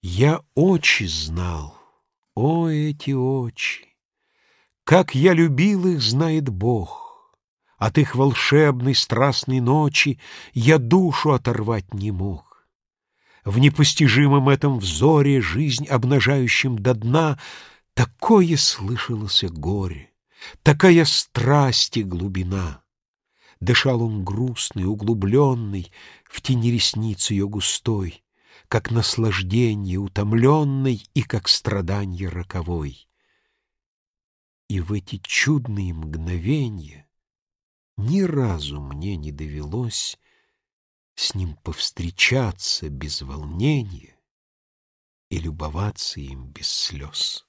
Я очи знал, о, эти очи! Как я любил их, знает Бог. От их волшебной страстной ночи Я душу оторвать не мог. В непостижимом этом взоре, Жизнь обнажающем до дна, Такое слышалось горе, Такая страсть и глубина. Дышал он грустный, углубленный, В тени ресниц ее густой, Как наслаждение утомленной И как страданье роковой. И в эти чудные мгновенья Ни разу мне не довелось С ним повстречаться без волнения И любоваться им без слез.